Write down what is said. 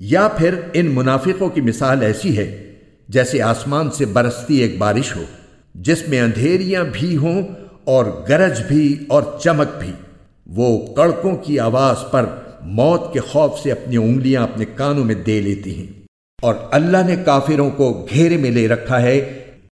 یا پھر ان منافقوں کی مثال ایسی ہے، جیسے آسمان سے برستی ایک بارش ہو، جس میں اندھیریاں بھی ہوں اور گرج بھی اور چمک بھی۔ وہ کڑکوں کی آواز پر موت کے خوف سے اپنی انگلیاں اپنے کانوں میں دے لیتی ہیں۔ اور اللہ نے کافروں کو گھیرے میں لے رکھا ہے